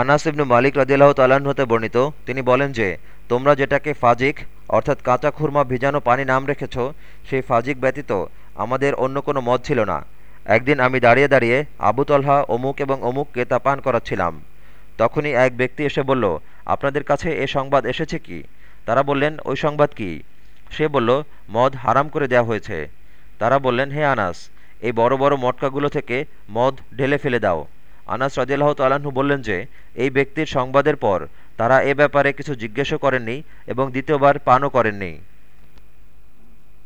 আনাস ইবনু মালিক রাজিয়াল্লাহ তাল্লাহ্ন হতে বর্ণিত, তিনি বলেন যে, তোমরা যেটাকে ফাজিক, অর্থাৎ কাঁচা খুরমা ভিজানো পানি নাম রেখেছ, সেই ফাজিক ব্যতীত আমাদের অন্য কোনো মদ ছিল না। একদিন আমি দাঁড়িয়ে দাঁড়িয়ে আবু তলহা, অমুক এবং অমুককে তা পান করাচ্ছিলাম। তখনই এক ব্যক্তি এসে বলল, আপনাদের কাছে এ সংবাদ এসেছে কি? তারা বললেন, ওই সংবাদ কি? সে বলল, মদ হারাম করে দেওয়া হয়েছে। তারা বললেন, হে আনাস, এই বড় বড় মটকাগুলো থেকে মদ ঢেলে ফেলে দাও। আনাস রাজিয়াল্লাহ তাল্লাহ্ন বললেন যে, এই ব্যক্তির সংবাদের পর তারা এ ব্যাপারে কিছু জিজ্ঞেসও করেননি এবং দ্বিতীয়বার পানও করেননি।